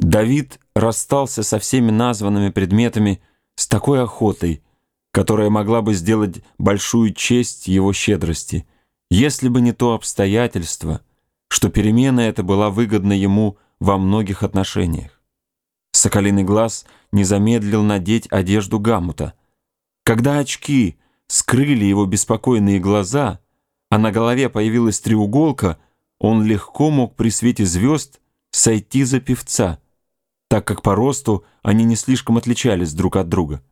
Давид расстался со всеми названными предметами с такой охотой, которая могла бы сделать большую честь его щедрости, если бы не то обстоятельство, что перемена эта была выгодна ему во многих отношениях. Соколиный глаз не замедлил надеть одежду Гамута. Когда очки скрыли его беспокойные глаза, а на голове появилась треуголка, он легко мог при свете звезд сойти за певца, так как по росту они не слишком отличались друг от друга.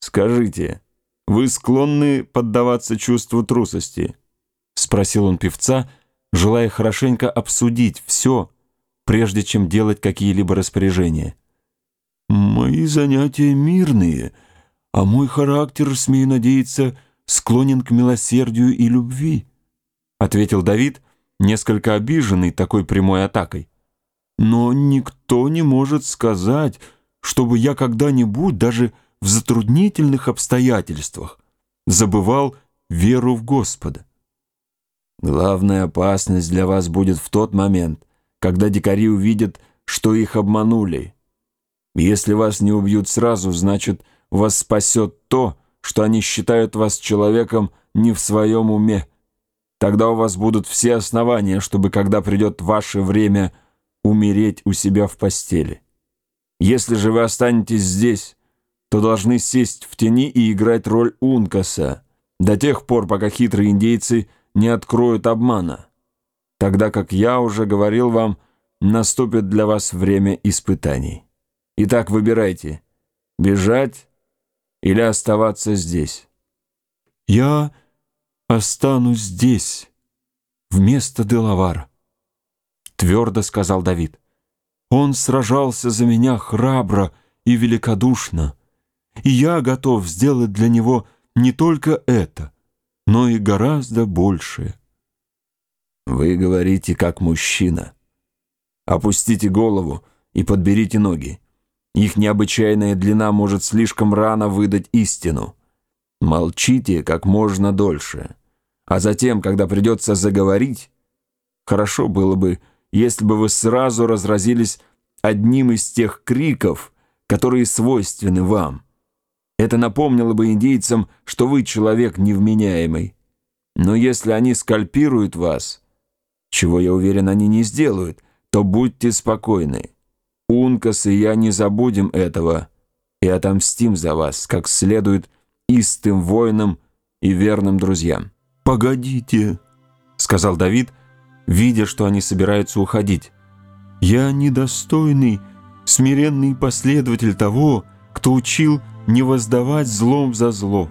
«Скажите, вы склонны поддаваться чувству трусости?» — спросил он певца, желая хорошенько обсудить все, прежде чем делать какие-либо распоряжения. «Мои занятия мирные, а мой характер, смею надеяться, склонен к милосердию и любви», — ответил Давид, несколько обиженный такой прямой атакой. «Но никто не может сказать, чтобы я когда-нибудь даже в затруднительных обстоятельствах забывал веру в Господа». Главная опасность для вас будет в тот момент, когда дикари увидят, что их обманули. Если вас не убьют сразу, значит, вас спасет то, что они считают вас человеком не в своем уме. Тогда у вас будут все основания, чтобы, когда придет ваше время, умереть у себя в постели. Если же вы останетесь здесь, то должны сесть в тени и играть роль Ункаса до тех пор, пока хитрые индейцы – не откроют обмана, тогда как я уже говорил вам, наступит для вас время испытаний. Итак, выбирайте, бежать или оставаться здесь. Я останусь здесь, вместо Делавара, твердо сказал Давид. Он сражался за меня храбро и великодушно, и я готов сделать для него не только это, но и гораздо большее. Вы говорите как мужчина. Опустите голову и подберите ноги. Их необычайная длина может слишком рано выдать истину. Молчите как можно дольше. А затем, когда придется заговорить, хорошо было бы, если бы вы сразу разразились одним из тех криков, которые свойственны вам. Это напомнило бы индейцам, что вы человек невменяемый. Но если они скальпируют вас, чего, я уверен, они не сделают, то будьте спокойны. Ункас и я не забудем этого и отомстим за вас, как следует истым воинам и верным друзьям. «Погодите», — сказал Давид, видя, что они собираются уходить. «Я недостойный, смиренный последователь того, кто учил не воздавать злом за зло.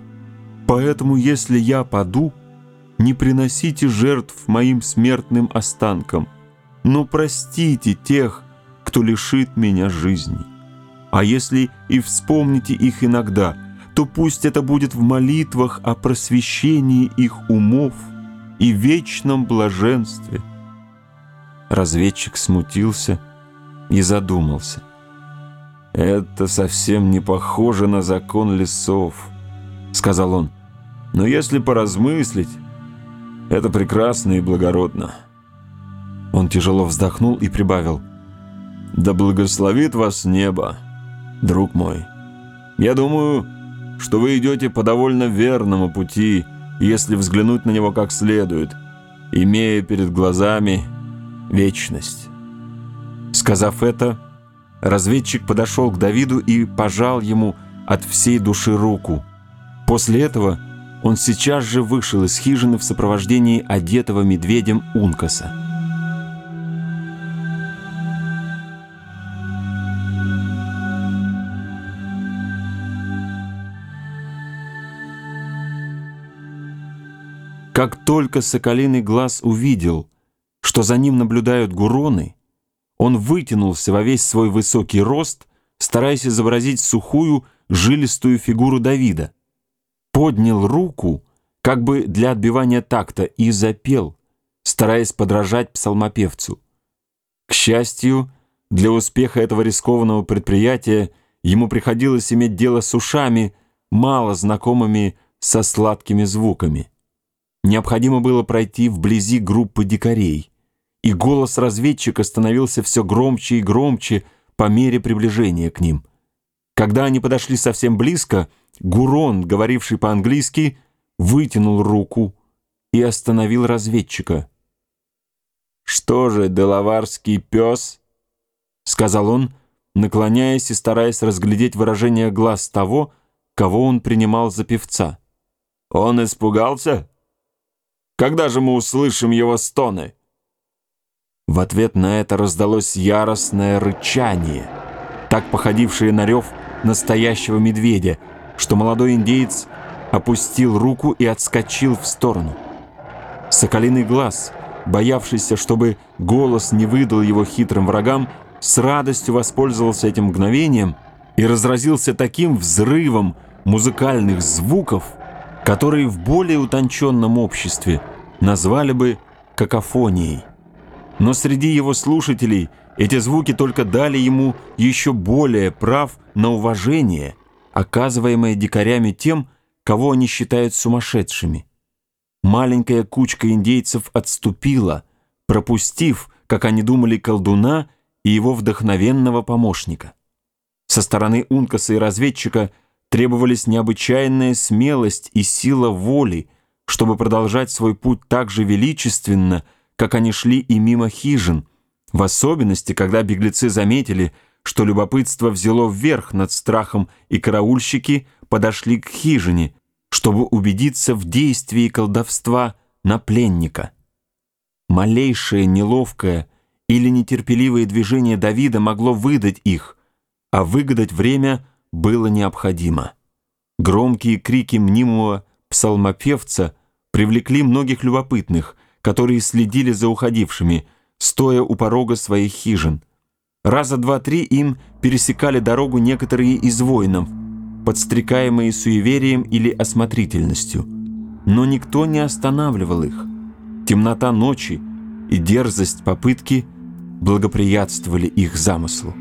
Поэтому, если я паду, не приносите жертв моим смертным останкам, но простите тех, кто лишит меня жизни. А если и вспомните их иногда, то пусть это будет в молитвах о просвещении их умов и вечном блаженстве. Разведчик смутился и задумался. «Это совсем не похоже на закон лесов», — сказал он. «Но если поразмыслить, это прекрасно и благородно». Он тяжело вздохнул и прибавил. «Да благословит вас небо, друг мой. Я думаю, что вы идете по довольно верному пути, если взглянуть на него как следует, имея перед глазами вечность». Сказав это, Разведчик подошел к Давиду и пожал ему от всей души руку. После этого он сейчас же вышел из хижины в сопровождении одетого медведем Ункаса. Как только Соколиный глаз увидел, что за ним наблюдают гуроны, он вытянулся во весь свой высокий рост, стараясь изобразить сухую, жилистую фигуру Давида. Поднял руку, как бы для отбивания такта, и запел, стараясь подражать псалмопевцу. К счастью, для успеха этого рискованного предприятия ему приходилось иметь дело с ушами, мало знакомыми со сладкими звуками. Необходимо было пройти вблизи группы дикарей и голос разведчика становился все громче и громче по мере приближения к ним. Когда они подошли совсем близко, Гурон, говоривший по-английски, вытянул руку и остановил разведчика. «Что же, делаварский пес?» — сказал он, наклоняясь и стараясь разглядеть выражение глаз того, кого он принимал за певца. «Он испугался? Когда же мы услышим его стоны?» В ответ на это раздалось яростное рычание, так походившее на рев настоящего медведя, что молодой индеец опустил руку и отскочил в сторону. Соколиный глаз, боявшийся, чтобы голос не выдал его хитрым врагам, с радостью воспользовался этим мгновением и разразился таким взрывом музыкальных звуков, которые в более утонченном обществе назвали бы какофонией. Но среди его слушателей эти звуки только дали ему еще более прав на уважение, оказываемое дикарями тем, кого они считают сумасшедшими. Маленькая кучка индейцев отступила, пропустив, как они думали, колдуна и его вдохновенного помощника. Со стороны Ункаса и разведчика требовались необычайная смелость и сила воли, чтобы продолжать свой путь так же величественно, как они шли и мимо хижин, в особенности, когда беглецы заметили, что любопытство взяло вверх над страхом, и караульщики подошли к хижине, чтобы убедиться в действии колдовства на пленника. Малейшее неловкое или нетерпеливое движение Давида могло выдать их, а выгадать время было необходимо. Громкие крики мнимого псалмопевца привлекли многих любопытных, которые следили за уходившими, стоя у порога своих хижин. Раза два-три им пересекали дорогу некоторые из воинов, подстрекаемые суеверием или осмотрительностью. Но никто не останавливал их. Темнота ночи и дерзость попытки благоприятствовали их замыслу.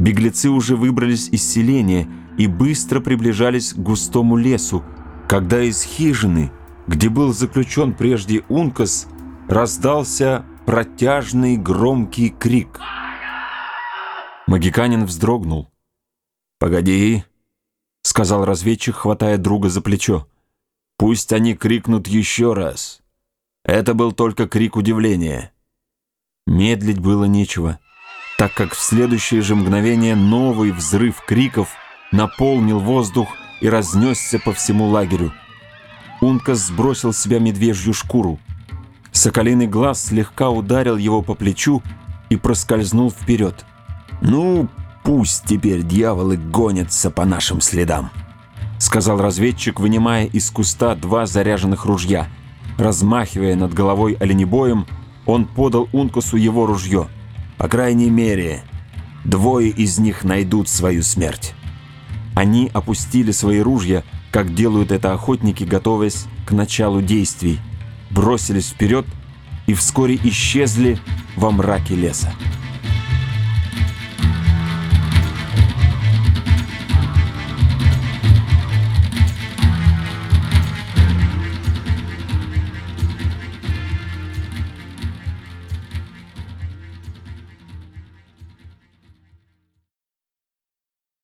Беглецы уже выбрались из селения и быстро приближались к густому лесу, когда из хижины – где был заключен прежде Ункас, раздался протяжный громкий крик. Магиканин вздрогнул. «Погоди», — сказал разведчик, хватая друга за плечо. «Пусть они крикнут еще раз. Это был только крик удивления». Медлить было нечего, так как в следующее же мгновение новый взрыв криков наполнил воздух и разнесся по всему лагерю. Ункас сбросил с себя медвежью шкуру. Соколиный глаз слегка ударил его по плечу и проскользнул вперед. «Ну, пусть теперь дьяволы гонятся по нашим следам», сказал разведчик, вынимая из куста два заряженных ружья. Размахивая над головой оленебоем, он подал Ункасу его ружье. «По крайней мере, двое из них найдут свою смерть». Они опустили свои ружья, как делают это охотники, готовясь к началу действий, бросились вперед и вскоре исчезли во мраке леса.